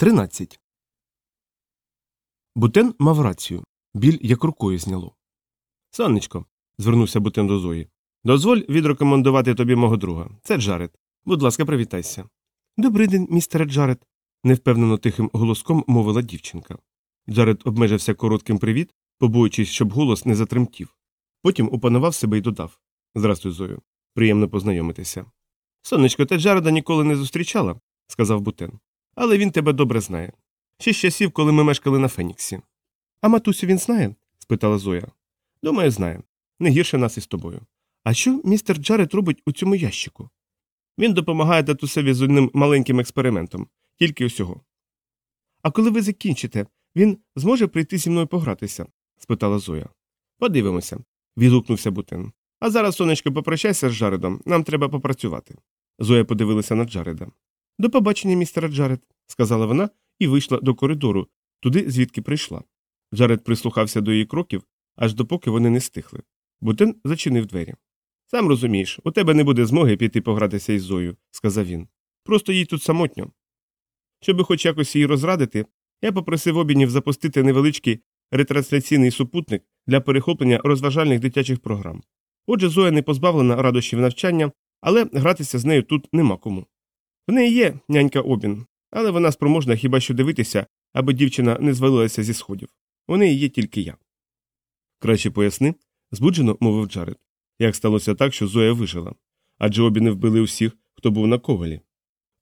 13. Бутен мав рацію. Біль як рукою зняло. Сонечко, звернувся Бутен до Зої. Дозволь відрекомендувати тобі мого друга. Це Джаред. Будь ласка, привітайся. Добрий день, містере Джаред, невпевнено тихим голоском мовила дівчинка. Джаред обмежився коротким привіт, побоюючись, щоб голос не затремтів. Потім опанував себе і додав Здрастуй, Зою. Приємно познайомитися. Сонечко, ти Джареда ніколи не зустрічала, сказав Бутен. Але він тебе добре знає. Ще з часів, коли ми мешкали на Феніксі. А матусю він знає? спитала Зоя. Думаю, знає. Не гірше нас із тобою. А що містер Джаред робить у цьому ящику? Він допомагає татусеві з одним маленьким експериментом, тільки усього. А коли ви закінчите, він зможе прийти зі мною погратися? спитала Зоя. Подивимося. відгукнувся Бутен. А зараз, сонечко, попрощайся з Джаредом, нам треба попрацювати. Зоя подивилася на Джареда. До побачення, містере Джаред, сказала вона і вийшла до коридору, туди, звідки прийшла. Джаред прислухався до її кроків, аж допоки вони не стихли. Бутен зачинив двері. Сам розумієш, у тебе не буде змоги піти погратися із Зою, сказав він. Просто їй тут самотньо. Щоби хоч якось її розрадити, я попросив обінів запустити невеличкий ретрансляційний супутник для перехоплення розважальних дитячих програм. Отже, Зоя не позбавлена радощів навчання, але гратися з нею тут нема кому. В неї є нянька обін, але вона спроможна хіба що дивитися, аби дівчина не звалилася зі сходів. У неї є тільки я. Краще поясни, збуджено мовив Джаред. Як сталося так, що Зоя вижила? Адже обіни вбили усіх, хто був на ковалі.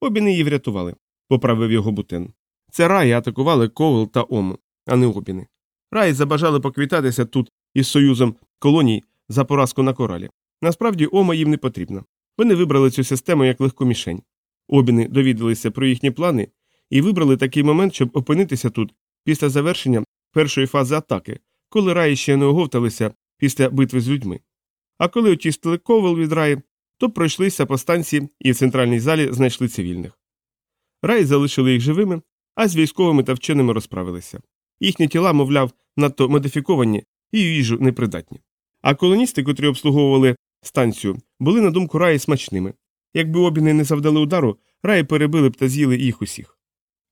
Обіни її врятували, поправив його бутен. Це раї атакували ковал та ому, а не обіни. Раї забажали поквітатися тут із союзом колоній за поразку на коралі. Насправді, ома їм не потрібна. Вони вибрали цю систему як легку мішень. Обіни довідалися про їхні плани і вибрали такий момент, щоб опинитися тут після завершення першої фази атаки, коли раї ще не оговталися після битви з людьми. А коли очистили ковал від раї, то пройшлися по станції і в центральній залі знайшли цивільних. Раї залишили їх живими, а з військовими та вченими розправилися. Їхні тіла, мовляв, надто модифіковані і їжу непридатні. А колоністи, котрі обслуговували станцію, були на думку раї смачними. Якби обіни не завдали удару, раї перебили б та з'їли їх усіх.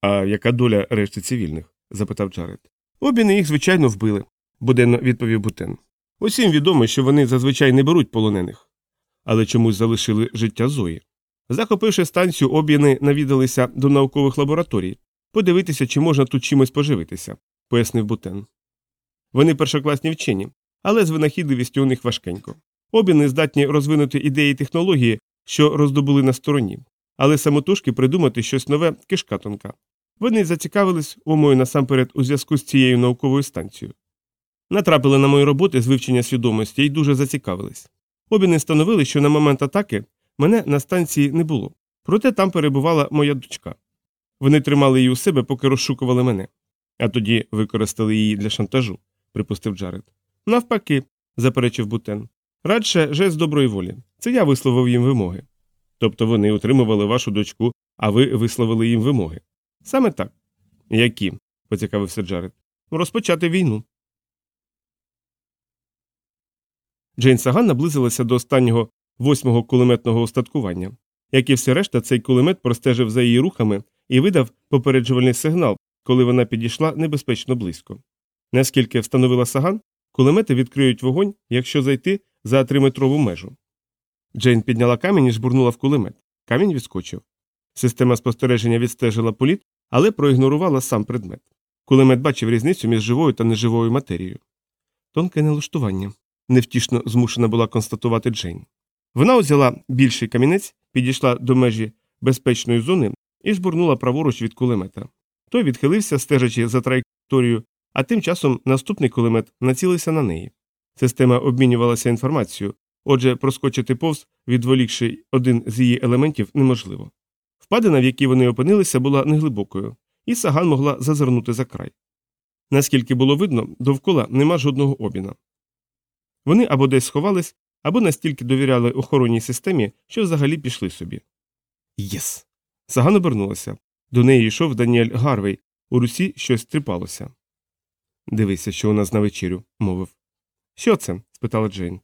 А яка доля решти цивільних? запитав Джаред. Обіни їх, звичайно, вбили, буденно відповів Бутен. Усім відомо, що вони зазвичай не беруть полонених, але чомусь залишили життя Зої. Захопивши станцію, обіни навідалися до наукових лабораторій, подивитися, чи можна тут чимось поживитися, пояснив Бутен. Вони першокласні вчені, але з винахідливістю у них важкенько. Обіни здатні розвинути ідеї технології, що роздобули на стороні, але самотужки придумати щось нове кишка тонка. Вони зацікавились умою насамперед у зв'язку з цією науковою станцією. Натрапили на мої роботи з вивчення свідомості і дуже зацікавились. Обіни встановили, що на момент атаки мене на станції не було, проте там перебувала моя дочка. Вони тримали її у себе, поки розшукували мене, а тоді використали її для шантажу, припустив Джаред. Навпаки, заперечив Бутен. Радше жест доброї волі. Це я висловив їм вимоги. Тобто вони утримували вашу дочку, а ви висловили їм вимоги. Саме так. Які? поцікавився Джаред. Розпочати війну. Джейн Саган наблизилася до останнього восьмого кулеметного устаткування. Як і все решта, цей кулемет простежив за її рухами і видав попереджувальний сигнал, коли вона підійшла небезпечно близько. Наскільки встановила Саган, кулемети відкриють вогонь, якщо зайти за триметрову межу. Джейн підняла камінь і жбурнула в кулемет. Камінь відскочив. Система спостереження відстежила політ, але проігнорувала сам предмет. Кулемет бачив різницю між живою та неживою матерією. Тонке налаштування, невтішно змушена була констатувати Джейн. Вона узяла більший камінець, підійшла до межі безпечної зони і жбурнула праворуч від кулемета. Той відхилився, стежачи за траєкторією, а тим часом наступний кулемет націлився на неї. Система обмінювалася інформацією, отже, проскочити повз, відволікши один з її елементів, неможливо. Впадина, в якій вони опинилися, була неглибокою, і саган могла зазирнути за край. Наскільки було видно, довкола нема жодного обіна. Вони або десь сховались, або настільки довіряли охоронній системі, що взагалі пішли собі. Єс. Саган обернулася. До неї йшов Даніель Гарвей, у руці щось тріпалося. Дивися, що у нас на вечерю, мовив. Що це? спитала Джейн.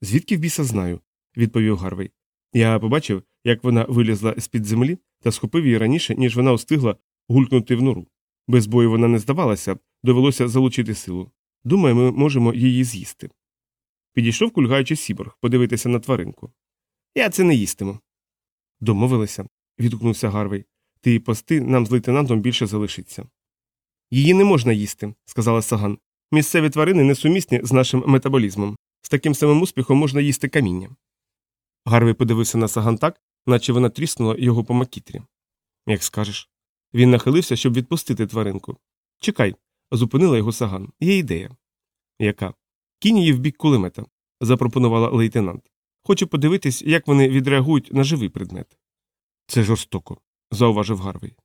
Звідки в біса знаю, відповів Гарвей. Я побачив, як вона вилізла з під землі та схопив її раніше, ніж вона встигла гулькнути в нору. Без бою вона не здавалася, довелося залучити силу. Думаю, ми можемо її з'їсти. Підійшов кульгаючий сіборг подивитися на тваринку. Я це не їстиму. Домовилися, відгукнувся Гарвей. Ти пости нам з лейтенантом більше залишиться. Її не можна їсти, сказала Саган. Місцеві тварини несумісні з нашим метаболізмом. З таким самим успіхом можна їсти каміння. Гарвей подивився на Саган так, наче вона тріснула його по макітрі. Як скажеш. Він нахилився, щоб відпустити тваринку. Чекай, зупинила його Саган. Є ідея. Яка? Кинь її в бік кулемета, запропонувала лейтенант. Хочу подивитись, як вони відреагують на живий предмет. Це жорстоко, зауважив Гарвей.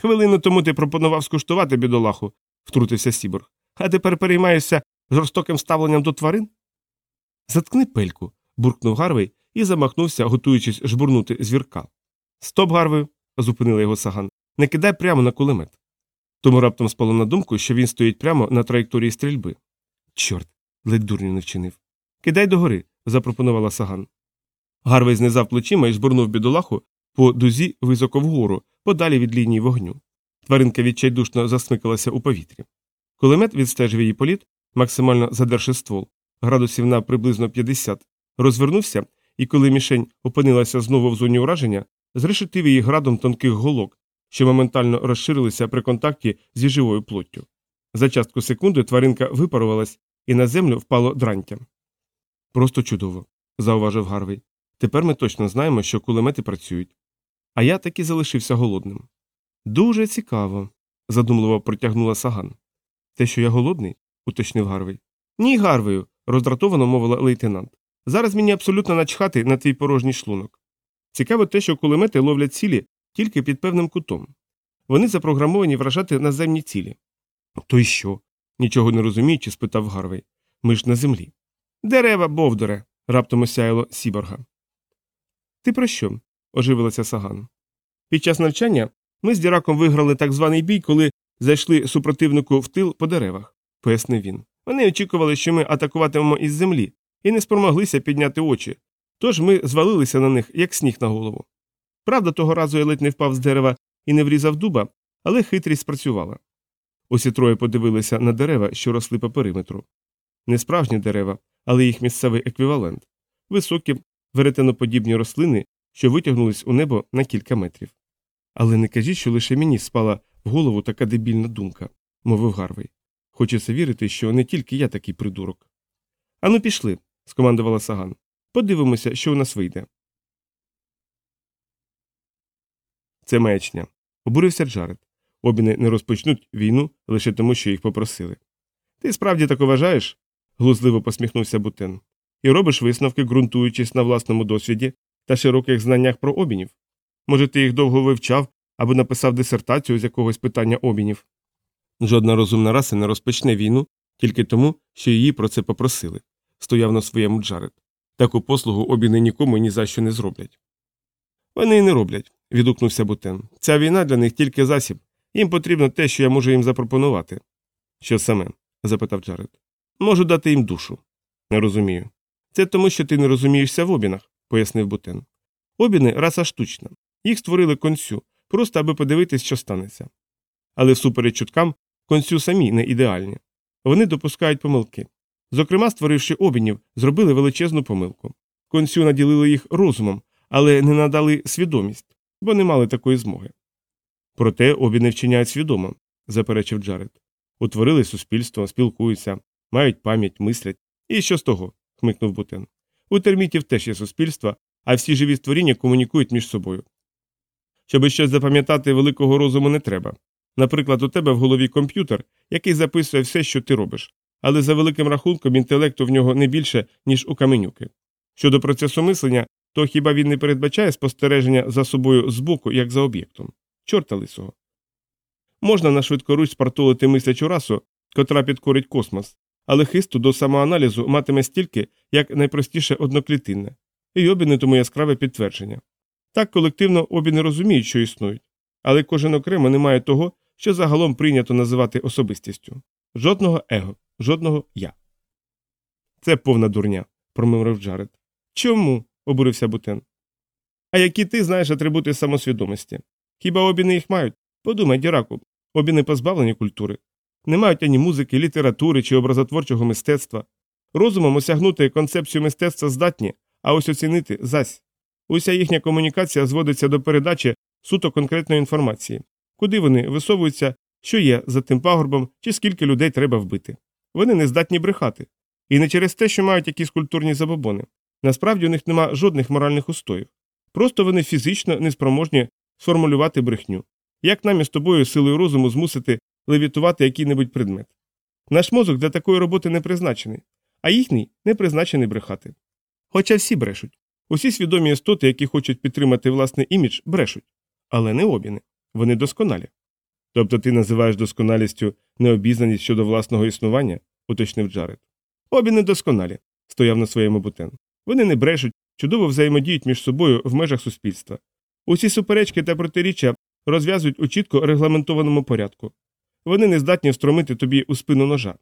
Хвилину тому ти пропонував скуштувати бідолаху, втрутився Сіборг. А тепер переймаєшся жорстоким ставленням до тварин? Заткни пельку, буркнув Гарвей і замахнувся, готуючись жбурнути звірка. Стоп, Гарвею, зупинила його саган. Не кидай прямо на кулемет. Тому раптом спало на думку, що він стоїть прямо на траєкторії стрільби. Чорт, ледь дурню не вчинив. Кидай догори, запропонувала саган. Гарвей знизав плечима і жбурнув бідолаху по дузі високо вгору, подалі від лінії вогню. Тваринка відчайдушно засмикалася у повітрі. Кулемет відстежив її політ, максимально задерши ствол, градусів на приблизно 50, розвернувся, і коли мішень опинилася знову в зоні ураження, зрешетив її градом тонких голок, що моментально розширилися при контакті зі живою плоттю. За частку секунди тваринка випарувалась і на землю впало дрантя. Просто чудово, зауважив Гарвей. Тепер ми точно знаємо, що кулемети працюють. А я таки залишився голодним. Дуже цікаво, задумливо протягнула саган. Те, що я голодний? уточнив Гарвей. Ні, Гарвею, роздратовано мовила лейтенант. Зараз мені абсолютно начхати на твій порожній шлунок. Цікаво те, що кулемети ловлять цілі тільки під певним кутом. Вони запрограмовані вражати наземні цілі. То й що? нічого не розуміючи, спитав Гарвей. Ми ж на землі. Дерева, бовдоре. раптом осяяло Сіборга. Ти про що? оживилася Саган. Під час навчання ми з Діраком виграли так званий бій, коли зайшли супротивнику в тил по деревах, пояснив він. Вони очікували, що ми атакуватимемо із землі, і не спромоглися підняти очі, тож ми звалилися на них, як сніг на голову. Правда, того разу я ледь не впав з дерева і не врізав дуба, але хитрість спрацювала. Усі троє подивилися на дерева, що росли по периметру. Не справжні дерева, але їх місцевий еквівалент високі, веретеноподібні рослини, що витягнулись у небо на кілька метрів. Але не кажіть, що лише мені спала в голову така дебільна думка, мовив Гарвей. Хочеться вірити, що не тільки я такий придурок. Ану, пішли, скомандувала Саган. Подивимося, що у нас вийде. Це маячня. Обурився Джаред. Обіни не розпочнуть війну лише тому, що їх попросили. Ти справді так вважаєш? глузливо посміхнувся Бутен. І робиш висновки, ґрунтуючись на власному досвіді та широких знаннях про обінів. Може, ти їх довго вивчав або написав дисертацію з якогось питання обінів. Жодна розумна раса не розпочне війну тільки тому, що її про це попросили, стояв на своєму Джаред. Таку послугу обіни нікому ні за що не зроблять. Вони й не роблять, відгукнувся Бутен. Ця війна для них тільки засіб. Їм потрібно те, що я можу їм запропонувати. Що саме? запитав Джаред. Можу дати їм душу. Не розумію. Це тому, що ти не розумієшся в обінах, пояснив Бутен. Обіни раса штучна. Їх створили концю, просто аби подивитись, що станеться. Але всупереч чуткам, концю самі не ідеальні. Вони допускають помилки. Зокрема, створивши обінів, зробили величезну помилку. Концю наділили їх розумом, але не надали свідомість, бо не мали такої змоги. Проте обіни вчиняють свідомо, заперечив Джаред. Утворили суспільство, спілкуються, мають пам'ять, мислять. І що з того? хмикнув Бутен. У термітів теж є суспільства, а всі живі створіння комунікують між собою. Щоби щось запам'ятати великого розуму не треба. Наприклад, у тебе в голові комп'ютер, який записує все, що ти робиш, але за великим рахунком інтелекту в нього не більше, ніж у каменюки. Щодо процесу мислення, то хіба він не передбачає спостереження за собою збоку, як за об'єктом? Чорта лисого. Можна на швидкоруч спартолити мислячу расу, котра підкорить космос, але хисту до самоаналізу матиме стільки, як найпростіше одноклітинне, і обіни тому яскраве підтвердження. Так колективно обі не розуміють, що існують, але кожен окремо не має того, що загалом прийнято називати особистістю жодного его, жодного я. Це повна дурня, промовив Джаред. Чому? обурився Бутен. А які ти знаєш атрибути самосвідомості? Хіба обіни їх мають? Подумай, Діраку, обі не позбавлені культури. Не мають ані музики, літератури чи образотворчого мистецтва. Розумом осягнути концепцію мистецтва здатні, а ось оцінити зась. Уся їхня комунікація зводиться до передачі суто конкретної інформації, куди вони висовуються, що є за тим пагорбом чи скільки людей треба вбити. Вони не здатні брехати. І не через те, що мають якісь культурні забобони. Насправді у них нема жодних моральних устоїв. Просто вони фізично неспроможні сформулювати брехню. Як нам із тобою силою розуму змусити левітувати який-небудь предмет? Наш мозок для такої роботи не призначений, а їхній не призначений брехати. Хоча всі брешуть. Усі свідомі істоти, які хочуть підтримати власний імідж, брешуть. Але не обіни. Вони досконалі. Тобто ти називаєш досконалістю необізнаність щодо власного існування, уточнив Джаред. Обіни досконалі, стояв на своєму бутен. Вони не брешуть, чудово взаємодіють між собою в межах суспільства. Усі суперечки та протиріччя розв'язують у чітко регламентованому порядку. Вони не здатні встромити тобі у спину ножа.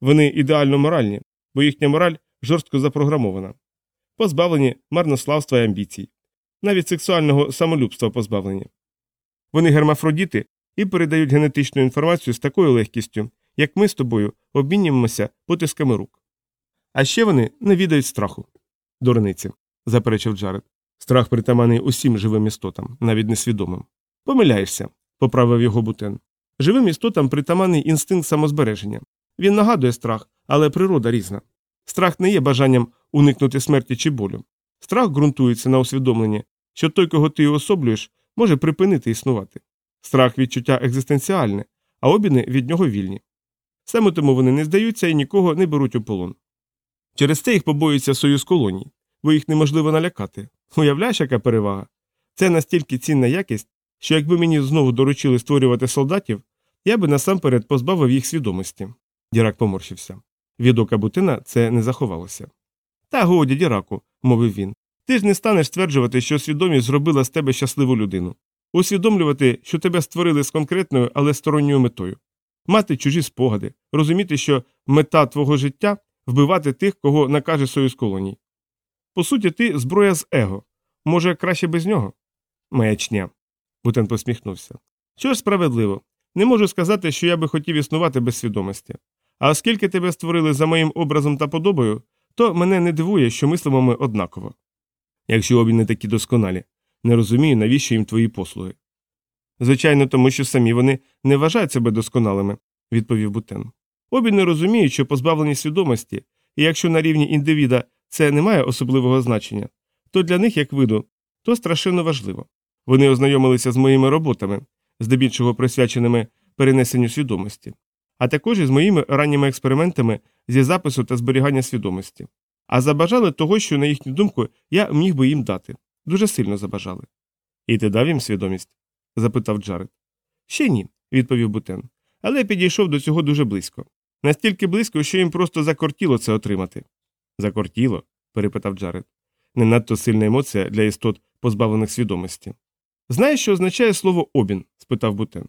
Вони ідеально моральні, бо їхня мораль жорстко запрограмована, позбавлені марнославства і амбіцій, навіть сексуального самолюбства позбавлені. Вони гермафродіти і передають генетичну інформацію з такою легкістю, як ми з тобою обмінюємося потисками рук. А ще вони не відають страху. Дурниці, заперечив Джаред. Страх притаманий усім живим істотам, навіть несвідомим. Помиляєшся, поправив його бутен. Живим істотам притаманний інстинкт самозбереження. Він нагадує страх, але природа різна. Страх не є бажанням уникнути смерті чи болю. Страх ґрунтується на усвідомленні, що той, кого ти уособлюєш, може припинити існувати. Страх відчуття екзистенціальне, а обіни від нього вільні. Саме тому вони не здаються і нікого не беруть у полон. Через це їх побоюється союз колоній, бо їх неможливо налякати. Уявляєш, яка перевага? Це настільки цінна якість, що якби мені знову доручили створювати солдатів, я би насамперед позбавив їх свідомості. Дірак поморщився. Від ока Бутина це не заховалося. Та годі, Діраку, мовив він. Ти ж не станеш стверджувати, що свідомість зробила з тебе щасливу людину, усвідомлювати, що тебе створили з конкретною, але сторонньою метою, мати чужі спогади, розуміти, що мета твого життя вбивати тих, кого накаже союз колоній. По суті, ти зброя з его. Може, краще без нього? Маячня. Бутен посміхнувся. Що ж справедливо, не можу сказати, що я би хотів існувати без свідомості. А оскільки тебе створили за моїм образом та подобою, то мене не дивує, що мислимо ми однаково. Якщо обі не такі досконалі, не розумію, навіщо їм твої послуги. Звичайно, тому що самі вони не вважають себе досконалими, відповів Бутен. Обі не розуміють, що позбавлені свідомості, і якщо на рівні індивіда це не має особливого значення, то для них, як виду, то страшенно важливо. Вони ознайомилися з моїми роботами, здебільшого присвяченими перенесенню свідомості, а також із моїми ранніми експериментами зі запису та зберігання свідомості. А забажали того, що, на їхню думку, я міг би їм дати. Дуже сильно забажали. І ти дав їм свідомість? запитав Джаред. Ще ні, відповів Бутен. Але я підійшов до цього дуже близько. Настільки близько, що їм просто закортіло це отримати. Закортіло? перепитав Джаред. Не надто сильна емоція для істот, позбавлених свідомості. Знаєш, що означає слово обін? спитав Бутен.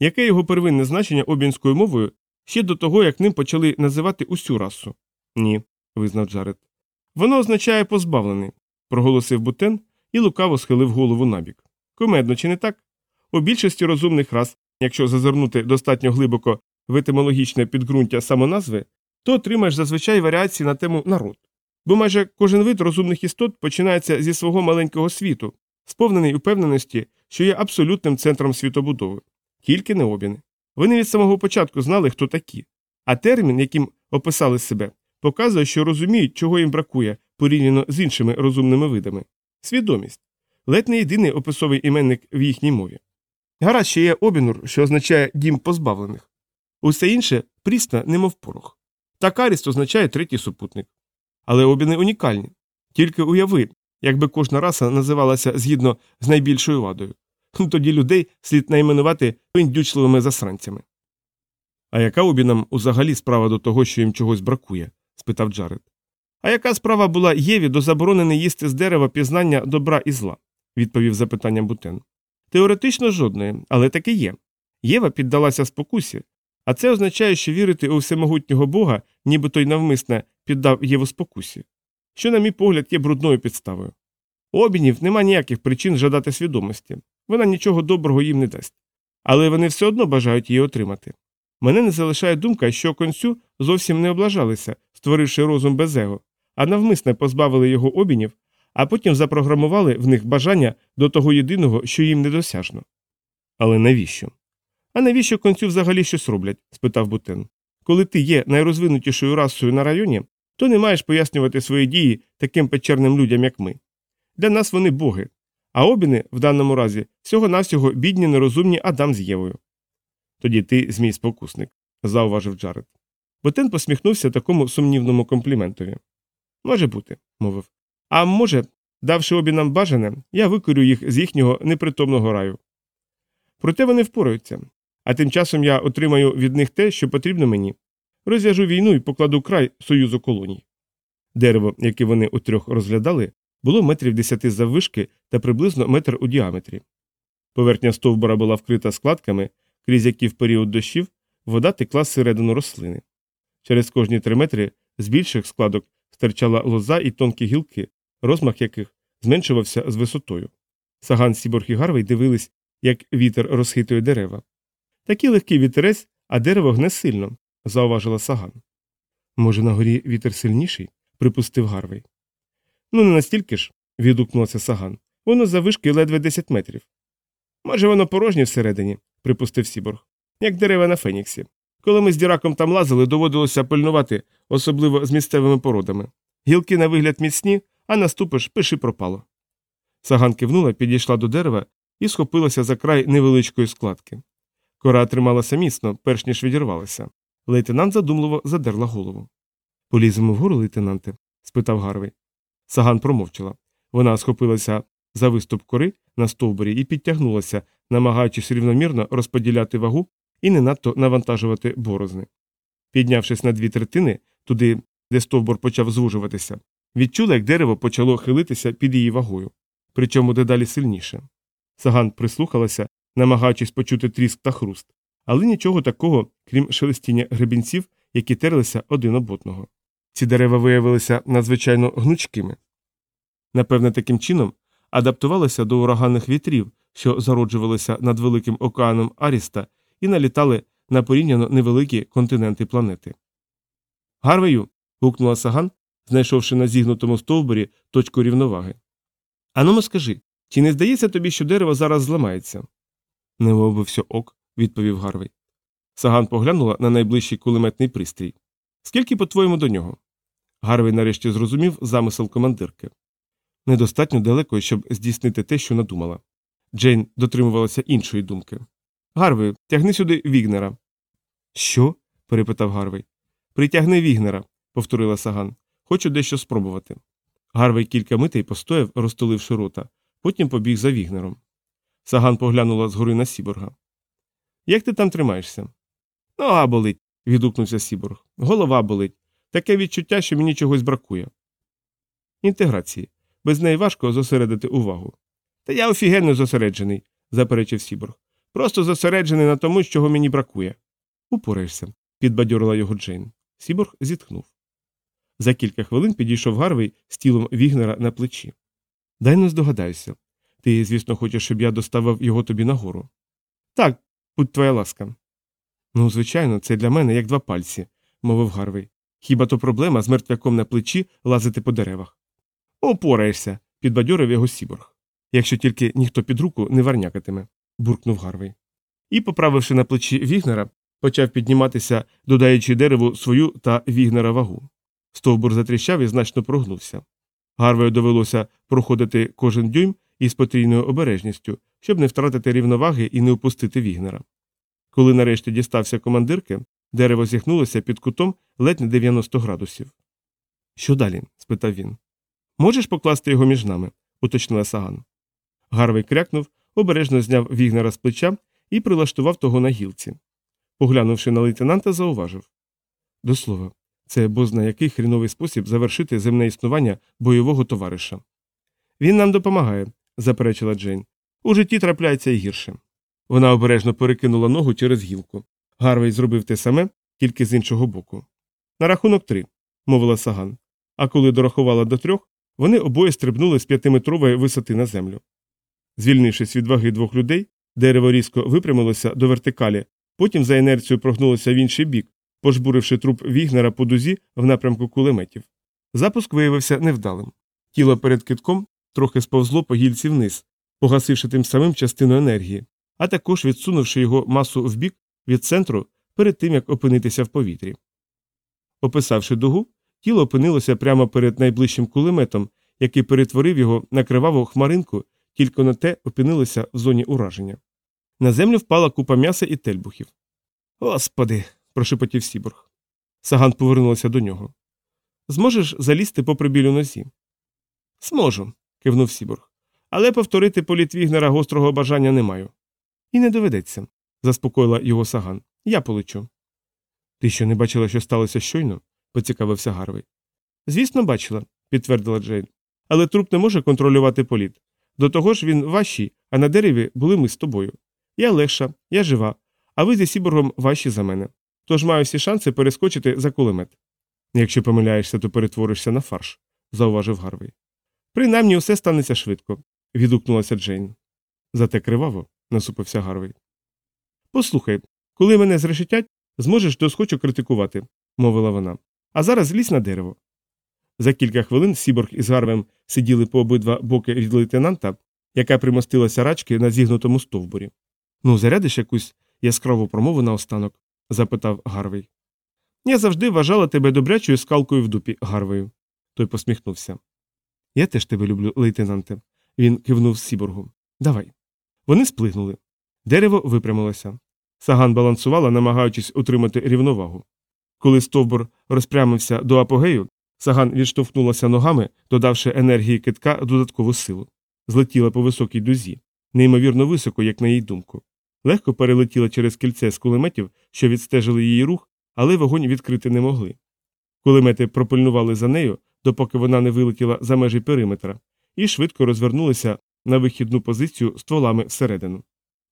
Яке його первинне значення обінською мовою ще до того, як ним почали називати усю расу? Ні, визнав Джаред. Воно означає позбавлений, проголосив Бутен і лукаво схилив голову набік. Кумедно, чи не так? У більшості розумних рас, якщо зазирнути достатньо глибоко в етимологічне підґрунтя самоназви, то отримаєш зазвичай варіації на тему народ. Бо майже кожен вид розумних істот починається зі свого маленького світу, сповнений упевненості, що є абсолютним центром світобудови, тільки не обіни. Вони від самого початку знали, хто такі, а термін, яким описали себе, показує, що розуміють, чого їм бракує порівняно з іншими розумними видами свідомість ледь не єдиний описовий іменник в їхній мові. Гаразд ще є обінур, що означає дім позбавлених. Усе інше прісна, немов порох. Такаріст означає третій супутник. Але обіни унікальні. Тільки уяви, якби кожна раса називалася згідно з найбільшою вадою. Тоді людей слід найменувати пиндючливими засранцями. А яка обінам узагалі справа до того, що їм чогось бракує? спитав Джаред. А яка справа була Єві до заборони не їсти з дерева пізнання добра і зла? відповів запитанням Бутен. Теоретично жодної, але таки є. Єва піддалася спокусі, а це означає, що вірити у всемогутнього Бога, ніби той навмисне піддав Єву спокусі, що, на мій погляд, є брудною підставою. У обінів нема ніяких причин жадати свідомості, вона нічого доброго їм не дасть. але вони все одно бажають її отримати. Мене не залишає думка, що концю зовсім не облажалися, створивши розум без его, а навмисне позбавили його обінів, а потім запрограмували в них бажання до того єдиного, що їм недосяжно. Але навіщо? А навіщо концю взагалі щось роблять? спитав Бутен. Коли ти є найрозвинутішою расою на районі, то не маєш пояснювати свої дії таким печерним людям, як ми. Для нас вони боги, а обіни в даному разі всього навсього бідні нерозумні Адам з Євою. Тоді ти змій спокусник, зауважив Джаред. Ботен посміхнувся такому сумнівному компліментові. Може бути, мовив. А може, давши обінам бажане, я викорю їх з їхнього непритомного раю. Проте вони впораються, а тим часом я отримаю від них те, що потрібно мені. Розв'яжу війну і покладу край союзу колоній. Дерево, яке вони утрьох розглядали, було метрів десяти заввишки та приблизно метр у діаметрі. Поверхня стовбура була вкрита складками, крізь які в період дощів вода текла зсередину рослини. Через кожні три метри з більших складок стирчала лоза і тонкі гілки, розмах яких зменшувався з висотою. Саган Сіборг і Гарвей дивились, як вітер розхитує дерева. Такий легкий вітерець, а дерево гне сильно, зауважила Саган. Може, на горі вітер сильніший? припустив Гарвей. Ну, не настільки ж, відгукнулася Саган. Воно завишки ледве 10 метрів. Може, воно порожнє всередині, припустив Сіборг, як дерева на Феніксі. Коли ми з діраком там лазили, доводилося пильнувати, особливо з місцевими породами. Гілки на вигляд міцні, а наступиш пиши пропало. Саган кивнула, підійшла до дерева і схопилася за край невеличкої складки. Кора трималася міцно, перш ніж відірвалася. Лейтенант задумливо задерла голову. Поліземо вгору, лейтенанте? спитав Гарвей. Саган промовчала. Вона схопилася за виступ кори на стовбурі і підтягнулася, намагаючись рівномірно розподіляти вагу і не надто навантажувати борозни. Піднявшись на дві третини, туди, де стовбур почав звужуватися, відчула, як дерево почало хилитися під її вагою, причому дедалі сильніше. Саган прислухалася, намагаючись почути тріск та хруст, але нічого такого, крім шелестіння гребінців, які терлися один об одного. Ці дерева виявилися надзвичайно гнучкими. Напевне, таким чином адаптувалися до ураганних вітрів, що зароджувалися над великим океаном Аріста і налітали на порівняно невеликі континенти планети. Гарвею. гукнула Саган, знайшовши на зігнутому стовбурі точку рівноваги. Ану, скажи, чи не здається тобі, що дерево зараз зламається? Не мов все ок, відповів Гарвей. Саган поглянула на найближчий кулеметний пристрій. Скільки, по-твоєму, до нього? Гарвей нарешті зрозумів замисел командирки. Недостатньо далеко, щоб здійснити те, що надумала. Джейн дотримувалася іншої думки. Гарвей, тягни сюди Вігнера. Що? перепитав Гарвей. Притягни Вігнера, повторила Саган. Хочу дещо спробувати. Гарвей кілька митей постояв, розтуливши рота, потім побіг за Вігнером. Саган поглянула згори на Сіборга. Як ти там тримаєшся? Нога болить, відгукнувся Сіборг. Голова болить. Таке відчуття, що мені чогось бракує. Інтеграції. Без неї важко зосередити увагу. Та я офігенно зосереджений, заперечив Сіборг. Просто зосереджений на тому, чого мені бракує. Упораєшся, підбадьорила його Джейн. Сіборг зітхнув. За кілька хвилин підійшов Гарвей з тілом Вігнера на плечі. Дай не здогадайся. Ти, звісно, хочеш, щоб я доставив його тобі нагору. Так, будь твоя ласка. Ну, звичайно, це для мене як два пальці, мовив Гарвей. Хіба то проблема з мертвяком на плечі лазити по деревах? Опораєшся, підбадьорив його Сіборг. Якщо тільки ніхто під руку не варнякатиме, буркнув Гарвей. І, поправивши на плечі Вігнера, почав підніматися, додаючи дереву свою та Вігнера вагу. Стовбур затріщав і значно прогнувся. Гарвею довелося проходити кожен дюйм із потрійною обережністю, щоб не втратити рівноваги і не упустити Вігнера. Коли нарешті дістався командирки, дерево зіхнулося під кутом ледь не 90 градусів. Що далі? спитав він. Можеш покласти його між нами, уточнила Саган. Гарвей крякнув, обережно зняв Вігнера з плеча і прилаштував того на гілці. Поглянувши на лейтенанта, зауважив До слова, це бозна який хріновий спосіб завершити земне існування бойового товариша. Він нам допомагає, заперечила Джейн. У житті трапляється і гірше. Вона обережно перекинула ногу через гілку. Гарвей зробив те саме, тільки з іншого боку. На рахунок три, мовила Саган. А коли дорахувала до трьох, вони обоє стрибнули з п'ятиметрової висоти на землю. Звільнившись від ваги двох людей, Дерево різко випрямилося до вертикалі, потім за інерцією прогнулося в інший бік, пожбуривши труп Вігнера по дузі в напрямку кулеметів. Запуск виявився невдалим. Тіло перед китком трохи сповзло по гільці вниз, погасивши тим самим частину енергії, а також відсунувши його масу вбік від центру перед тим як опинитися в повітрі. Описавши дугу, тіло опинилося прямо перед найближчим кулеметом, який перетворив його на криваву хмаринку, тільки на те опинилося в зоні ураження. На землю впала купа м'яса і тельбухів. Господи. прошепотів Сіборг. Саган повернулася до нього. Зможеш залізти попри білю нозі? Зможу, кивнув Сіборг. Але повторити політ Вігнера гострого бажання не маю. І не доведеться, заспокоїла його саган. Я полечу. Ти що не бачила, що сталося щойно? поцікавився Гарвей. Звісно, бачила, підтвердила Джейн. Але труп не може контролювати політ. До того ж він важчий, а на дереві були ми з тобою. Я легша, я жива, а ви зі Сіборгом важчі за мене. Тож маю всі шанси перескочити за кулемет. Якщо помиляєшся, то перетворишся на фарш, зауважив Гарвей. Принаймні усе станеться швидко, відгукнулася Джейн. Зате криваво, насупився Гарвей. Послухай, коли мене зрешетять, зможеш досхочу критикувати, мовила вона. А зараз злізь на дерево. За кілька хвилин Сіборг із Гарвем сиділи по обидва боки від лейтенанта, яка примостилася рачки на зігнутому стовбурі. Ну, зарядиш якусь яскраву промову наостанок? запитав Гарвей. Я завжди вважала тебе добрячою скалкою в дупі, Гарвею. Той посміхнувся. Я теж тебе люблю, лейтенанте. Він кивнув Сіборгу. Давай. Вони сплигнули. Дерево випрямилося. Саган балансувала, намагаючись утримати рівновагу. Коли стовбур розпрямився до апогею, саган відштовхнулася ногами, додавши енергії китка додаткову силу. Злетіла по високій дузі, неймовірно високо, як на її думку. Легко перелетіла через кільце з кулеметів, що відстежили її рух, але вогонь відкрити не могли. Кулемети пропильнували за нею, допоки вона не вилетіла за межі периметра, і швидко розвернулися на вихідну позицію стволами всередину.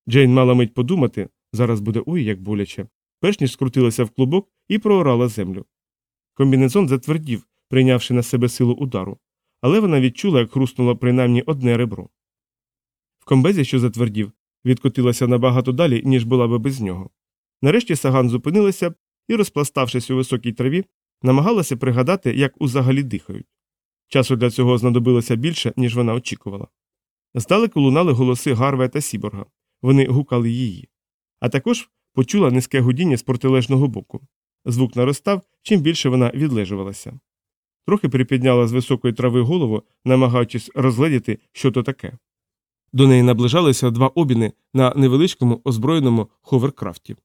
Джейн мала мить подумати зараз буде ой, як боляче, перш ніж скрутилася в клубок і проорала землю. Комбінезон затвердів, прийнявши на себе силу удару, але вона відчула, як хрустнуло принаймні одне ребро. В комбезі, що затвердів, відкотилася набагато далі, ніж була би без нього. Нарешті саган зупинилася і, розпластавшись у високій траві, намагалася пригадати, як узагалі дихають. Часу для цього знадобилося більше, ніж вона очікувала. Здалеку лунали голоси Гарве та Сіборга. Вони гукали її. А також почула низьке гудіння з протилежного боку. Звук наростав, чим більше вона відлежувалася. Трохи припідняла з високої трави голову, намагаючись розгледіти, що то таке. До неї наближалися два обіни на невеличкому озброєному ховеркрафті.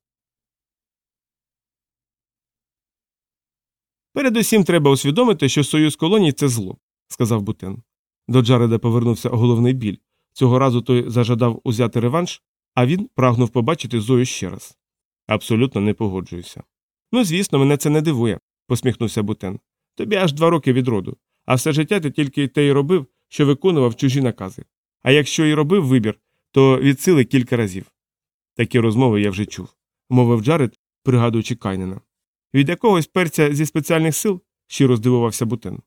Передусім треба усвідомити, що союз колоній це зло, сказав Бутен. До Джареда повернувся головний біль. Цього разу той зажадав узяти реванш, а він прагнув побачити Зою ще раз. Абсолютно не погоджуюся. Ну, звісно, мене це не дивує, посміхнувся Бутен. Тобі аж два роки від роду, а все життя ти тільки те й робив, що виконував чужі накази. А якщо й робив вибір, то від сили кілька разів. Такі розмови я вже чув, мовив Джаред, пригадуючи Кайнена. Від якогось перця зі спеціальних сил? щиро здивувався Бутен.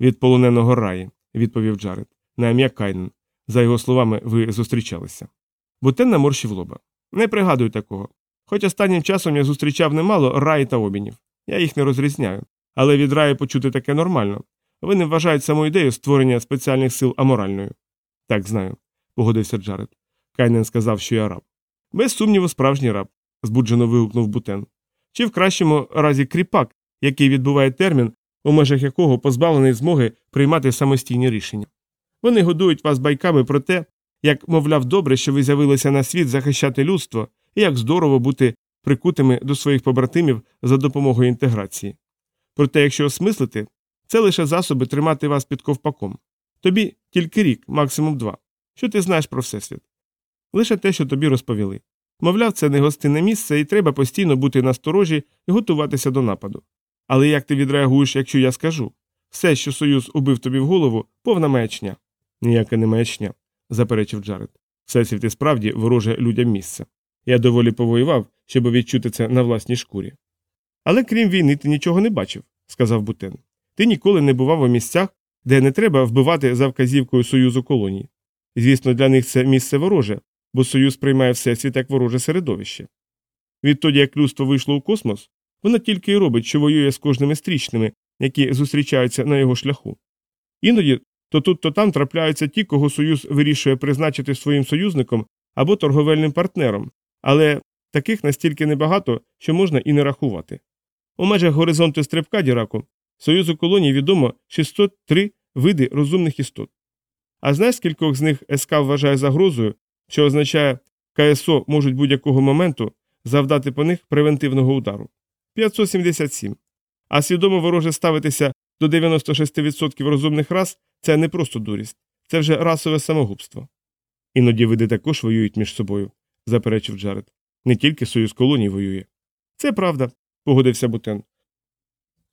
Від полоненого раї, відповів Джаред, на ім'я Кайнен. За його словами, ви зустрічалися. Бутен наморщив лоба. Не пригадую такого. Хоч останнім часом я зустрічав немало раї та обінів. Я їх не розрізняю. Але від раї почути таке нормально. Вони вважають саму ідею створення спеціальних сил аморальною. Так, знаю, погодився Джаред. Кайнен сказав, що я раб. Без сумніву, справжній раб, збуджено вигукнув Бутен. Чи в кращому разі кріпак, який відбуває термін, у межах якого позбавлений змоги приймати самостійні рішення. Вони годують вас байками про те, як, мовляв, добре, що ви з'явилися на світ захищати людство, і як здорово бути прикутими до своїх побратимів за допомогою інтеграції. Проте, якщо осмислити, це лише засоби тримати вас під ковпаком. Тобі тільки рік, максимум два. Що ти знаєш про всесвіт? Лише те, що тобі розповіли. Мовляв, це не гостинне місце, і треба постійно бути насторожі і готуватися до нападу. Але як ти відреагуєш, якщо я скажу? Все, що Союз убив тобі в голову, повна маячня. Ніяка не маячня, заперечив Джаред. Всесвіт і справді вороже людям місце. Я доволі повоював, щоб відчути це на власній шкурі. Але крім війни, ти нічого не бачив, сказав Бутен. Ти ніколи не бував у місцях, де не треба вбивати за вказівкою Союзу колоній. Звісно, для них це місце вороже, бо Союз приймає всесвіт як вороже середовище. Відтоді, як людство вийшло у космос, воно тільки й робить, що воює з кожними стрічними, які зустрічаються на його шляху. Іноді то тут, то там трапляються ті, кого Союз вирішує призначити своїм союзником або торговельним партнером, але таких настільки небагато, що можна і не рахувати. У межах горизонту стрибка Діраку Союзу колоній відомо 603 види розумних істот. А знаєш, скількох з них СК вважає загрозою, що означає, КСО можуть будь-якого моменту завдати по них превентивного удару? 577. А свідомо вороже ставитися до 96% розумних рас це не просто дурість, це вже расове самогубство. Іноді види також воюють між собою, заперечив Джаред. Не тільки союз колоній воює. Це правда, погодився Бутен.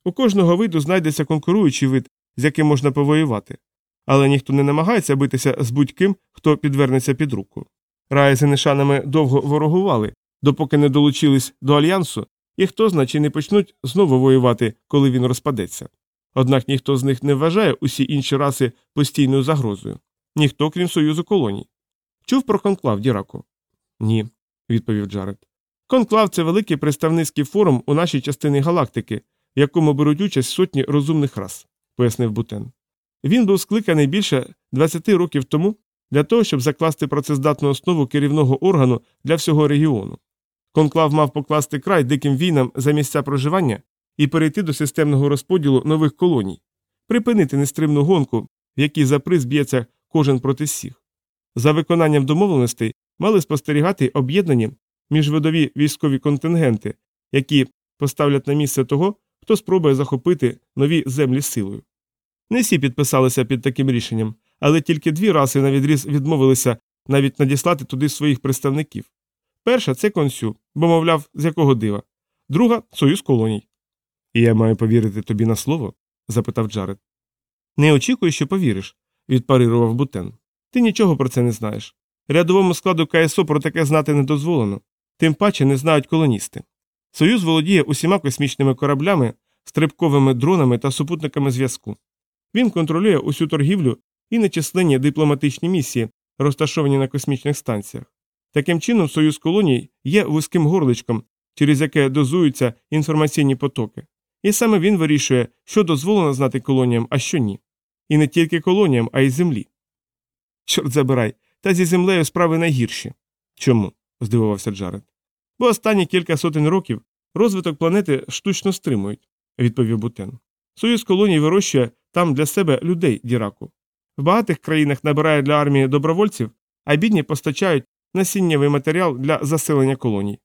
У кожного виду знайдеться конкуруючий вид, з яким можна повоювати, але ніхто не намагається битися з будь-ким, хто підвернеться під руку. Рая з Інишанами довго ворогували, допоки не долучились до альянсу, і хто зна, чи не почнуть знову воювати, коли він розпадеться. Однак ніхто з них не вважає усі інші раси постійною загрозою, ніхто, крім Союзу колоній. Чув про конклав Діраку? Ні, відповів Джаред. Конклав це великий представницький форум у нашій частині галактики, в якому беруть участь сотні розумних рас, пояснив Бутен. Він був скликаний більше 20 років тому для того, щоб закласти працездатну основу керівного органу для всього регіону. Конклав мав покласти край диким війнам за місця проживання і перейти до системного розподілу нових колоній, припинити нестримну гонку, в якій за приз б'ється кожен проти всіх. За виконанням домовленостей мали спостерігати об'єднані міжвидові військові контингенти, які поставлять на місце того, хто спробує захопити нові землі силою. Не всі підписалися під таким рішенням, але тільки дві раси на відріз відмовилися навіть надіслати туди своїх представників. Перша це консю, бо, мовляв, з якого дива, друга союз колоній. І я маю повірити тобі на слово? запитав Джаред. Не очікую, що повіриш, відпарирував Бутен. Ти нічого про це не знаєш. Рядовому складу КСО про таке знати не дозволено, тим паче не знають колоністи. Союз володіє усіма космічними кораблями, стрибковими дронами та супутниками зв'язку. Він контролює усю торгівлю і нечисленні дипломатичні місії, розташовані на космічних станціях. Таким чином, союз колоній є вузьким горличком, через яке дозуються інформаційні потоки. І саме він вирішує, що дозволено знати колоніям, а що ні. І не тільки колоніям, а й землі. Чорт забирай, та зі землею справи найгірші. Чому? здивувався Джаред. Бо останні кілька сотень років розвиток планети штучно стримують, відповів Бутен. Союз колоній вирощує там для себе людей діраку. В багатих країнах набирає для армії добровольців, а бідні постачають насіннєвий матеріал для заселення колоній.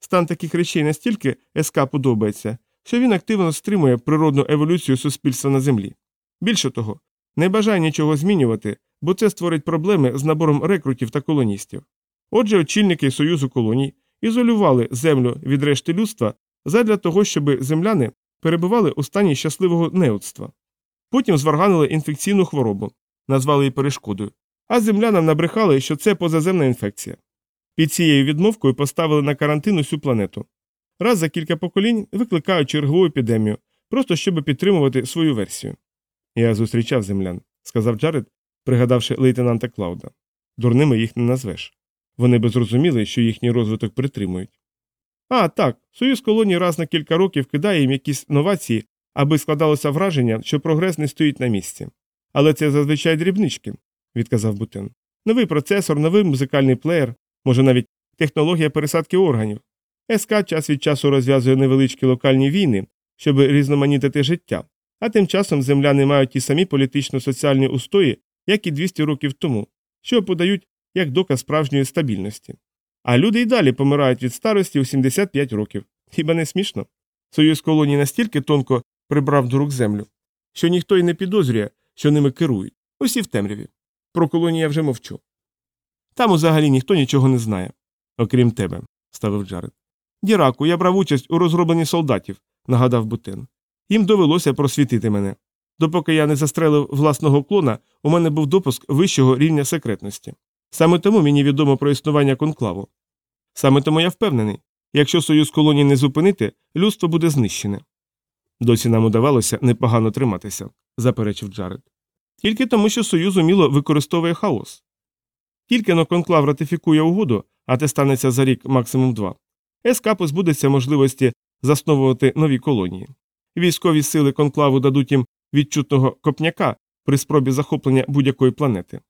Стан таких речей настільки СК подобається, що він активно стримує природну еволюцію суспільства на землі. Більше того, не бажає нічого змінювати, бо це створить проблеми з набором рекрутів та колоністів. Отже, очільники Союзу колоній ізолювали землю від решти людства задля того, щоб земляни перебували у стані щасливого неудства. Потім зварганили інфекційну хворобу, назвали її перешкодою, а землянам набрехали, що це позаземна інфекція. Під цією відмовкою поставили на карантин усю планету. Раз за кілька поколінь викликають чергову епідемію, просто щоб підтримувати свою версію. Я зустрічав землян, сказав Джаред, пригадавши лейтенанта Клауда. Дурними їх не назвеш. Вони би зрозуміли, що їхній розвиток притримують. А, так, союз колоній раз на кілька років кидає їм якісь новації, аби складалося враження, що прогрес не стоїть на місці. Але це зазвичай дрібнички, відказав Бутен. Новий процесор, новий музикальний плеєр, може навіть технологія пересадки органів. СК час від часу розв'язує невеличкі локальні війни, щоб різноманітити життя, а тим часом земляни мають ті самі політично-соціальні устої, як і 200 років тому, що подають як доказ справжньої стабільності. А люди й далі помирають від старості у 75 років. Хіба не смішно? Союз колоній настільки тонко прибрав до рук землю, що ніхто й не підозрює, що ними керують. Усі в темряві. Про колонії я вже мовчу. Там взагалі ніхто нічого не знає. Окрім тебе, ставив Джаред. Діраку, я брав участь у розробленні солдатів, нагадав Бутен. Їм довелося просвітити мене. Допоки я не застрелив власного клона, у мене був допуск вищого рівня секретності. Саме тому мені відомо про існування конклаву. Саме тому я впевнений, якщо союз колоній не зупинити, людство буде знищене. Досі нам удавалося непогано триматися, заперечив Джаред. Тільки тому, що союз уміло використовує хаос. Тільки но конклав ратифікує угоду, а те станеться за рік максимум два. СК позбудеться можливості засновувати нові колонії. Військові сили конклаву дадуть їм відчутного копняка при спробі захоплення будь-якої планети.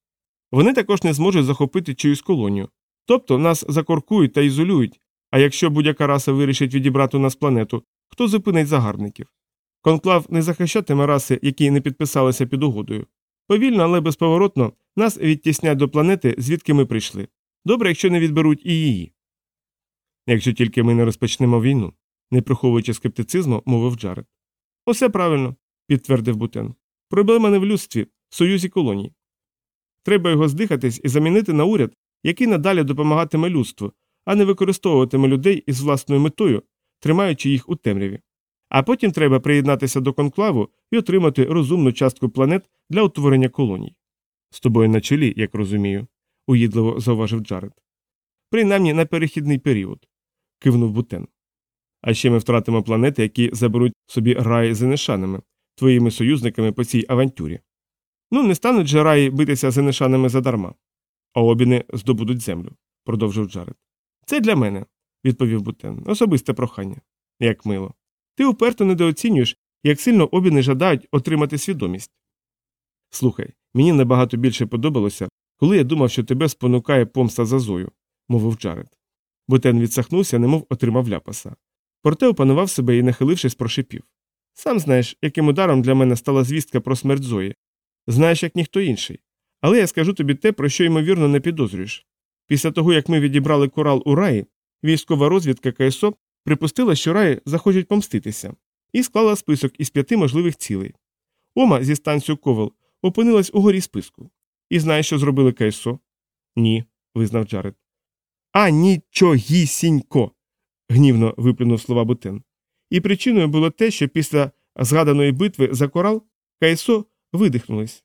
Вони також не зможуть захопити чиюсь колонію. Тобто нас закоркують та ізолюють, а якщо будь-яка раса вирішить відібрати у нас планету, хто зупинить загарбників? Конклав не захищатиме раси, які не підписалися під угодою. Повільно, але безповоротно нас відтіснять до планети, звідки ми прийшли. Добре, якщо не відберуть і її. Якщо тільки ми не розпочнемо війну, не приховуючи скептицизму, мовив Джаред. Усе правильно, підтвердив Бутен. Проблема не в людстві, в союзі колоній. Треба його здихатись і замінити на уряд, який надалі допомагатиме людству, а не використовуватиме людей із власною метою, тримаючи їх у темряві. А потім треба приєднатися до конклаву і отримати розумну частку планет для утворення колоній. З тобою на чолі, як розумію, уїдливо зауважив Джаред. Принаймні на перехідний період, кивнув Бутен. А ще ми втратимо планети, які заберуть собі раї з інешанами, твоїми союзниками по цій авантюрі. Ну, не стануть же раї битися з інешанами задарма, а обіни здобудуть землю, продовжив Джаред. Це для мене, відповів Бутен. Особисте прохання. Як мило. Ти уперто недооцінюєш, як сильно обіни жадають отримати свідомість. Слухай, мені набагато більше подобалося, коли я думав, що тебе спонукає помста за Зою, мовив Джаред. Бутен відсахнувся, немов отримав ляпаса. Проте опанував себе і, нахилившись, прошипів. Сам знаєш, яким ударом для мене стала звістка про смерть Зої. Знаєш, як ніхто інший. Але я скажу тобі те, про що, ймовірно, не підозрюєш. Після того, як ми відібрали Корал у раї, військова розвідка КСО припустила, що раї захочуть помститися, і склала список із п'яти можливих цілей. Ома зі станцією Ковел опинилась у горі списку. І знаєш, що зробили КСО? Ні, визнав Джаред. А нічогісінько. гнівно виплюнув слова Бутен. І причиною було те, що після згаданої битви за корал КСО видихнулись.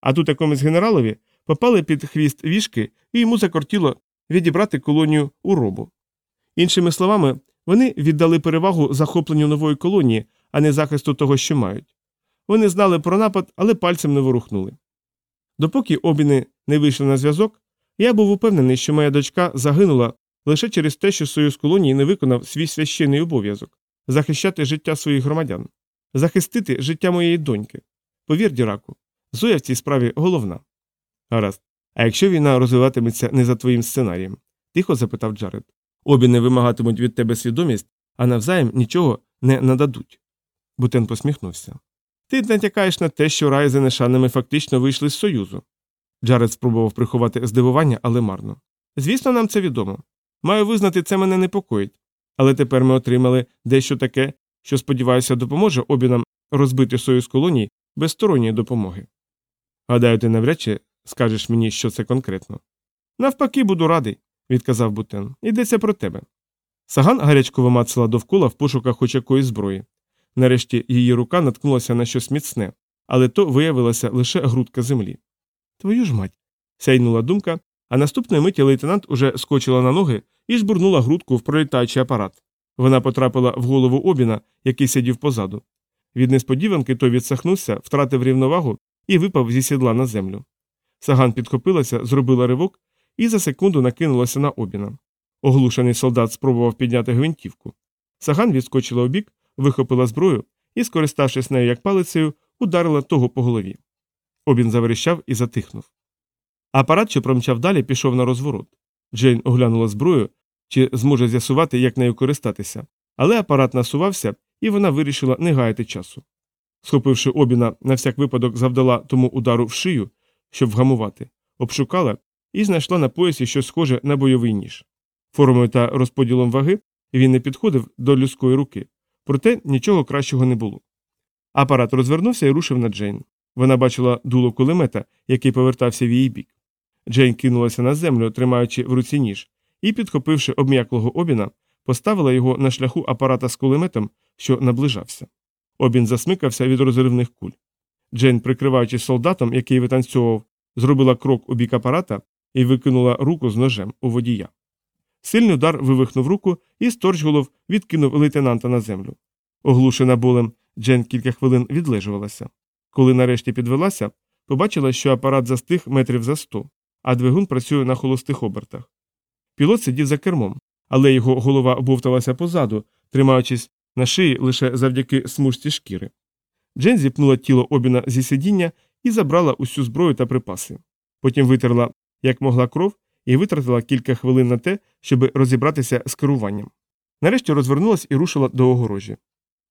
А тут якомусь генералові попали під хвіст вішки, і йому закортіло відібрати колонію у робу. Іншими словами, вони віддали перевагу захопленню нової колонії, а не захисту того, що мають. Вони знали про напад, але пальцем не ворухнули. Допоки обіни не вийшли на зв'язок, я був упевнений, що моя дочка загинула лише через те, що союз колонії не виконав свій священний обов'язок захищати життя своїх громадян, захистити життя моєї доньки. Повір, Діраку, Зоя в цій справі головна. Гаразд. А якщо війна розвиватиметься не за твоїм сценарієм? тихо запитав Джаред. Обі не вимагатимуть від тебе свідомість, а навзаєм нічого не нададуть. Бутен посміхнувся. Ти натякаєш на те, що рай з фактично вийшли з Союзу. Джаред спробував приховати здивування, але марно. Звісно, нам це відомо. Маю визнати, це мене непокоїть. Але тепер ми отримали дещо таке, що, сподіваюся, допоможе обінам розбити союз колоній без сторонньої допомоги. Гадаю, ти навряд чи скажеш мені, що це конкретно. Навпаки, буду радий, відказав Бутен. Йдеться про тебе. Саган гарячково мацала довкола в пошуках хоч якоїсь зброї. Нарешті її рука наткнулася на щось міцне, але то виявилася лише грудка землі. Твою ж мать. сяйнула думка, а наступної миті лейтенант уже скочила на ноги і жбурнула грудку в пролітаючий апарат. Вона потрапила в голову обіна, який сидів позаду. Від несподіванки той відсахнувся, втратив рівновагу і випав зі сідла на землю. Саган підхопилася, зробила ривок і за секунду накинулася на обіна. Оглушений солдат спробував підняти гвинтівку. Саган відскочила у бік, вихопила зброю і, скориставшись нею як палицею, ударила того по голові. Обін заверещав і затихнув. Апарат, що промчав далі, пішов на розворот. Джейн оглянула зброю, чи зможе з'ясувати, як нею користатися, але апарат насувався, і вона вирішила не гаяти часу. Схопивши обіна, на всяк випадок завдала тому удару в шию, щоб вгамувати, обшукала і знайшла на поясі щось схоже на бойовий ніж. Формою та розподілом ваги він не підходив до людської руки, проте нічого кращого не було. Апарат розвернувся і рушив на Джейн. Вона бачила дуло кулемета, який повертався в її бік. Джейн кинулася на землю, тримаючи в руці ніж, і, підхопивши обм'яклого обіна, поставила його на шляху апарата з кулеметом, що наближався. Обін засмикався від розривних куль. Джейн, прикриваючись солдатом, який витанцьовував, зробила крок у бік апарата і викинула руку з ножем у водія. Сильний удар вивихнув руку і сторчголов відкинув лейтенанта на землю. Оглушена болем, Джен кілька хвилин відлежувалася. Коли нарешті підвелася, побачила, що апарат застиг метрів за сто, а двигун працює на холостих обертах. Пілот сидів за кермом, але його голова обовталася позаду, тримаючись на шиї лише завдяки смужці шкіри. Джен зіпнула тіло обіна зі сидіння і забрала усю зброю та припаси. Потім витерла, як могла кров, і витратила кілька хвилин на те, щоб розібратися з керуванням. Нарешті розвернулась і рушила до огорожі.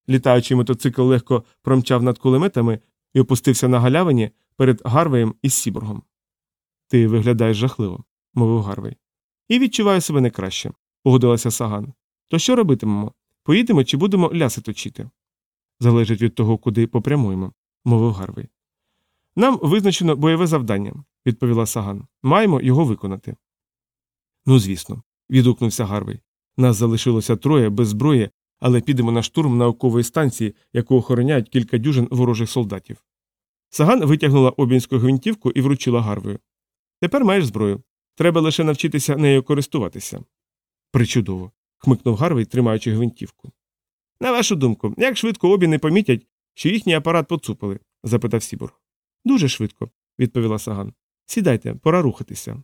Літаючий мотоцикл легко промчав над кулеметами і опустився на галявині перед Гарвеєм із Сіборгом. Ти виглядаєш жахливо, мовив Гарвей. І відчуваю себе не краще, погодилася Саган. То що робитимемо? Поїдемо чи будемо ляси точити? Залежить від того, куди попрямуємо, мовив Гарвей. Нам визначено бойове завдання, відповіла Саган. Маємо його виконати. Ну, звісно, відгукнувся Гарвей. Нас залишилося троє без зброї, але підемо на штурм наукової станції, яку охороняють кілька дюжин ворожих солдатів. Саган витягнула обінську гвинтівку і вручила Гарвею. Тепер маєш зброю. Треба лише навчитися нею користуватися. Причудово. хмикнув Гарвей, тримаючи гвинтівку. На вашу думку, як швидко обі не помітять, що їхній апарат поцупили? запитав Сібург. Дуже швидко, відповіла Саган. Сідайте, пора рухатися.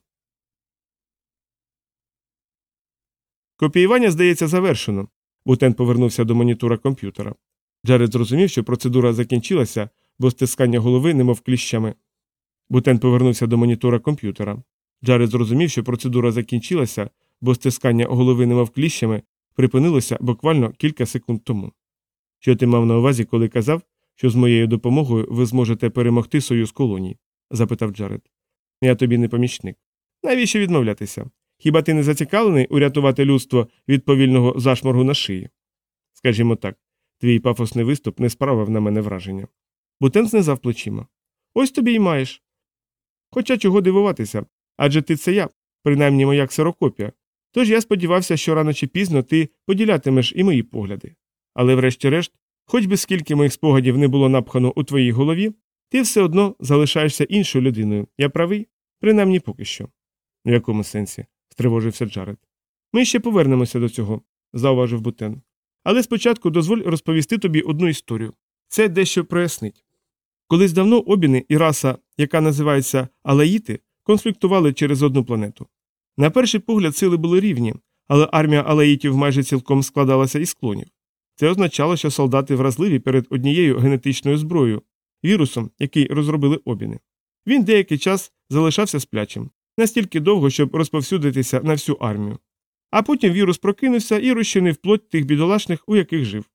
Копіювання, здається, завершено. Бутен повернувся до монітора комп'ютера. Джаред зрозумів, що процедура закінчилася, бо стискання голови немов кліщами. Бутен повернувся до монітора комп'ютера. Джаред зрозумів, що процедура закінчилася, бо стискання голови немов кліщами припинилося буквально кілька секунд тому. Що ти мав на увазі, коли казав, що з моєю допомогою ви зможете перемогти союз колоній? запитав Джаред. Я тобі не помічник. Навіщо відмовлятися? Хіба ти не зацікавлений урятувати людство від повільного зашморгу на шиї? Скажімо так, твій пафосний виступ не справив на мене враження. Бутен знизав плечима. Ось тобі й маєш. Хоча чого дивуватися, адже ти це я, принаймні моя ксерокопія. Тож я сподівався, що рано чи пізно ти поділятимеш і мої погляди. Але врешті-решт, хоч би скільки моїх спогадів не було напхано у твоїй голові, ти все одно залишаєшся іншою людиною. Я правий, принаймні поки що. В якому сенсі? Стривожився Джаред. Ми ще повернемося до цього, зауважив Бутен. Але спочатку дозволь розповісти тобі одну історію. Це дещо прояснить. Колись давно обіни і раса, яка називається Алаїти, конфліктували через одну планету. На перший погляд сили були рівні, але армія алаїтів майже цілком складалася із клонів. Це означало, що солдати вразливі перед однією генетичною зброєю, вірусом, який розробили обіни. Він деякий час залишався сплячим, настільки довго, щоб розповсюдитися на всю армію. А потім вірус прокинувся і розчинив плоть тих бідолашних, у яких жив.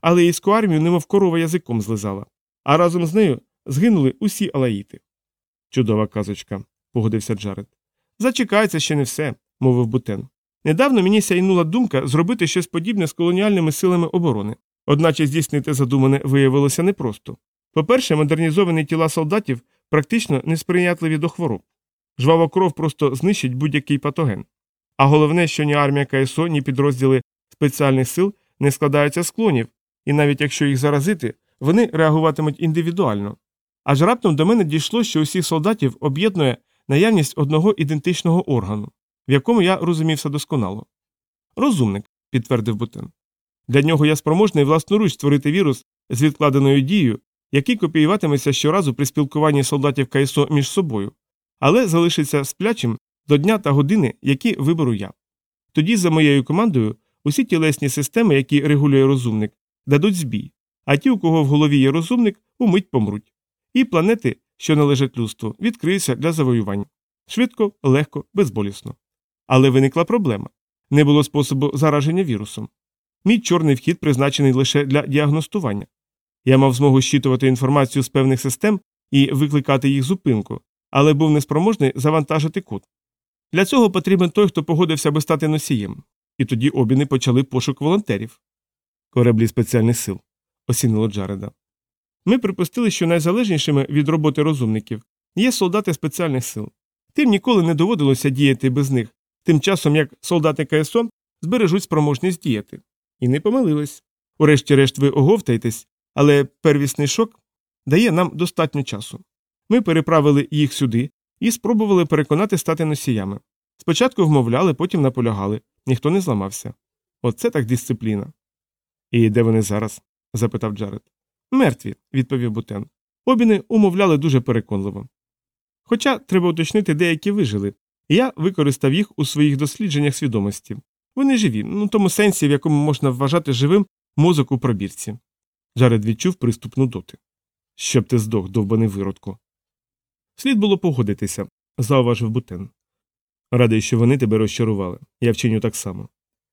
Але іску армію немов корова язиком злизала, а разом з нею згинули усі алаїти. Чудова казочка, погодився Джаред. Зачекається ще не все, мовив Бутен. Недавно мені сяйнула думка зробити щось подібне з колоніальними силами оборони, одначе здійснити задумане виявилося непросто. По-перше, модернізовані тіла солдатів практично несприйнятливі до хвороб. Жвава кров просто знищить будь-який патоген. А головне, що ні армія КСО, ні підрозділи спеціальних сил не складаються з клонів, і навіть якщо їх заразити, вони реагуватимуть індивідуально. Аж раптом до мене дійшло, що усіх солдатів об'єднує наявність одного ідентичного органу, в якому я розумівся досконало. Розумник, підтвердив Бутен. Для нього я спроможний власноруч створити вірус з відкладеною дією, який копіюватиметься щоразу при спілкуванні солдатів КСО між собою, але залишиться сплячим до дня та години, які виберу я. Тоді, за моєю командою, усі тілесні системи, які регулює розумник, дадуть збій, а ті, у кого в голові є розумник, умить помруть. І планети, що належать людству, відкриються для завоювань. Швидко, легко, безболісно. Але виникла проблема не було способу зараження вірусом. Мій чорний вхід призначений лише для діагностування. Я мав змогу щитувати інформацію з певних систем і викликати їх зупинку, але був неспроможний завантажити код. Для цього потрібен той, хто погодився би стати носієм, і тоді обіни почали пошук волонтерів. Кораблі спеціальних сил, осінило Джареда. Ми припустили, що найзалежнішими від роботи розумників є солдати спеціальних сил. Тим ніколи не доводилося діяти без них, тим часом як солдати КСО збережуть спроможність діяти. І не помилились. Урешті-решт ви оговтаєтесь, але первісний шок дає нам достатньо часу. Ми переправили їх сюди і спробували переконати стати носіями. Спочатку вмовляли, потім наполягали, ніхто не зламався. Оце так дисципліна. І де вони зараз? запитав Джаред. Мертві, відповів Бутен. Обіни умовляли дуже переконливо. Хоча треба уточнити, деякі вижили, я використав їх у своїх дослідженнях свідомості. Вони живі, у тому сенсі, в якому можна вважати живим мозок у пробірці. Джаред відчув приступ нудоти. Щоб ти здох, довбаний виродку. Слід було погодитися, зауважив Бутен. Радий, що вони тебе розчарували. Я вчиню так само.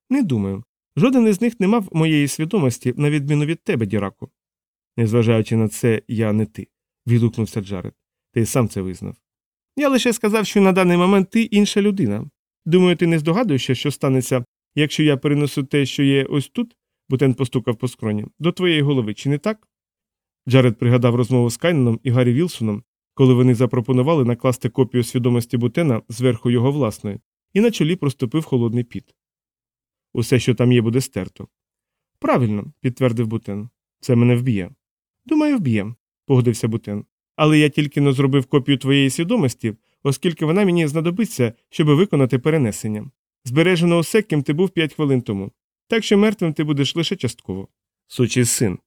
Не думаю. Жоден із них не мав моєї свідомості, на відміну від тебе, Діраку. Незважаючи на це, я не ти, відгукнувся Джаред. Ти сам це визнав. Я лише сказав, що на даний момент ти інша людина. Думаю, ти не здогадуєшся, що станеться, якщо я перенесу те, що є ось тут, Бутен постукав по скроні, до твоєї голови, чи не так? Джаред пригадав розмову з Кайненом і Гаррі Вілсоном, коли вони запропонували накласти копію свідомості Бутена зверху його власної, і на чолі проступив холодний піт. Усе, що там є, буде стерто. Правильно, підтвердив Бутен. Це мене вб'є. Думаю, вб'є, погодився Бутен. Але я тільки-но зробив копію твоєї свідомості, оскільки вона мені знадобиться, щоб виконати перенесення. Збережено усе, ким ти був п'ять хвилин тому. Так що мертвим ти будеш лише частково. Сучий син.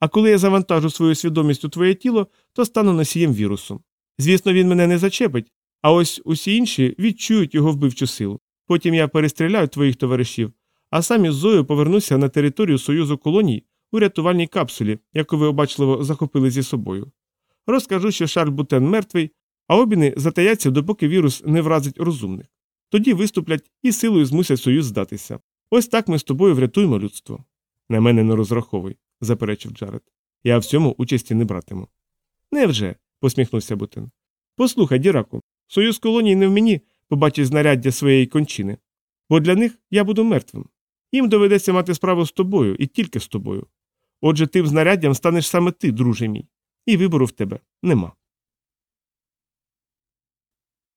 А коли я завантажу свою свідомість у твоє тіло, то стану носієм вірусу. Звісно, він мене не зачепить, а ось усі інші відчують його вбивчу силу. Потім я перестріляю твоїх товаришів, а сам із Зою повернуся на територію Союзу колоній у рятувальній капсулі, яку ви обачливо захопили зі собою. Розкажу, що Шарль Бутен мертвий, а обіни затаяться, допоки вірус не вразить розумних. Тоді виступлять і силою змусять Союз здатися. Ось так ми з тобою врятуємо людство. На мене не розраховуй, заперечив Джаред. Я в цьому участі не братиму. Невже? посміхнувся Бутин. Послухай, Діраку, союз колоній не в мені побачить знаряддя своєї кончини, бо для них я буду мертвим. Їм доведеться мати справу з тобою і тільки з тобою. Отже, тим знаряддям станеш саме ти, друже мій, і вибору в тебе нема.